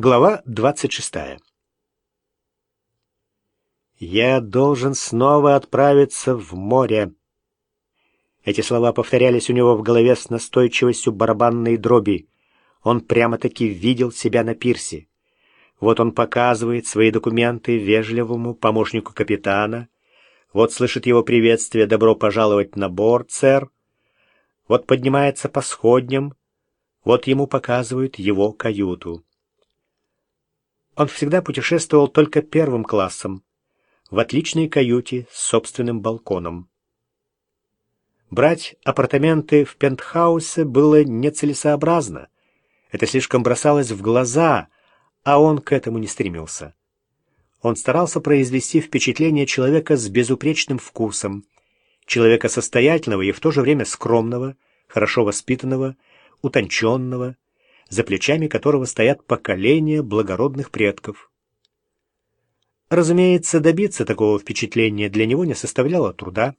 Глава 26. «Я должен снова отправиться в море». Эти слова повторялись у него в голове с настойчивостью барабанной дроби. Он прямо-таки видел себя на пирсе. Вот он показывает свои документы вежливому помощнику капитана. Вот слышит его приветствие «Добро пожаловать на борт, сэр». Вот поднимается по сходням. Вот ему показывают его каюту. Он всегда путешествовал только первым классом, в отличной каюте с собственным балконом. Брать апартаменты в пентхаусе было нецелесообразно. Это слишком бросалось в глаза, а он к этому не стремился. Он старался произвести впечатление человека с безупречным вкусом, человека состоятельного и в то же время скромного, хорошо воспитанного, утонченного, за плечами которого стоят поколения благородных предков. Разумеется, добиться такого впечатления для него не составляло труда.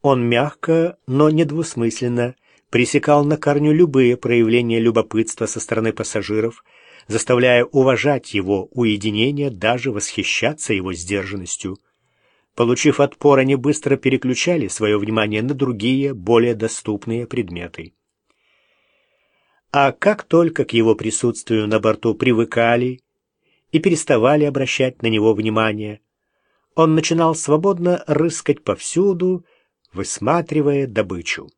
Он мягко, но недвусмысленно пресекал на корню любые проявления любопытства со стороны пассажиров, заставляя уважать его уединение, даже восхищаться его сдержанностью. Получив отпор, они быстро переключали свое внимание на другие, более доступные предметы. А как только к его присутствию на борту привыкали и переставали обращать на него внимание, он начинал свободно рыскать повсюду, высматривая добычу.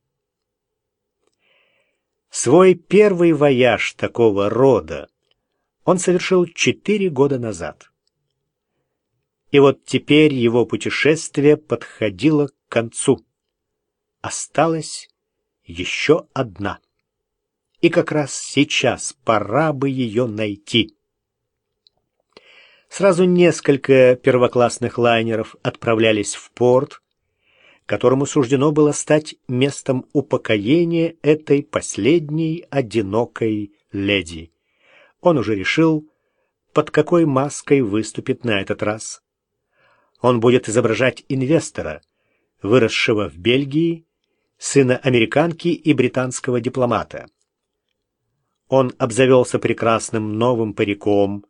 Свой первый вояж такого рода он совершил четыре года назад. И вот теперь его путешествие подходило к концу. Осталась еще одна и как раз сейчас пора бы ее найти. Сразу несколько первоклассных лайнеров отправлялись в порт, которому суждено было стать местом упокоения этой последней одинокой леди. Он уже решил, под какой маской выступит на этот раз. Он будет изображать инвестора, выросшего в Бельгии, сына американки и британского дипломата. Он обзавелся прекрасным новым париком,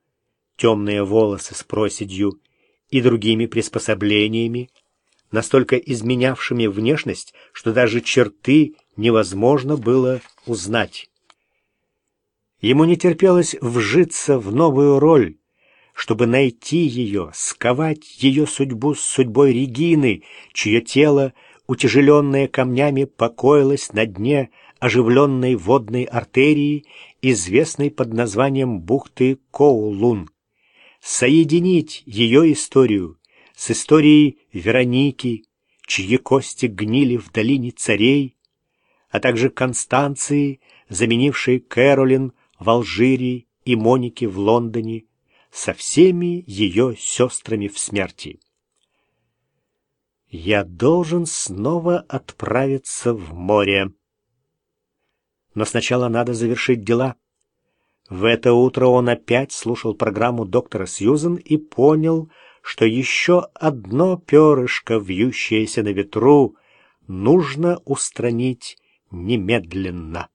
темные волосы с проседью и другими приспособлениями, настолько изменявшими внешность, что даже черты невозможно было узнать. Ему не терпелось вжиться в новую роль, чтобы найти ее, сковать ее судьбу с судьбой Регины, чье тело, утяжеленное камнями, покоилось на дне оживленной водной артерии известной под названием бухты Коулун, соединить ее историю с историей Вероники, чьи кости гнили в долине царей, а также Констанции, заменившей Кэролин в Алжире и Моники в Лондоне, со всеми ее сестрами в смерти. «Я должен снова отправиться в море», но сначала надо завершить дела. В это утро он опять слушал программу доктора Сьюзен и понял, что еще одно перышко, вьющееся на ветру, нужно устранить немедленно.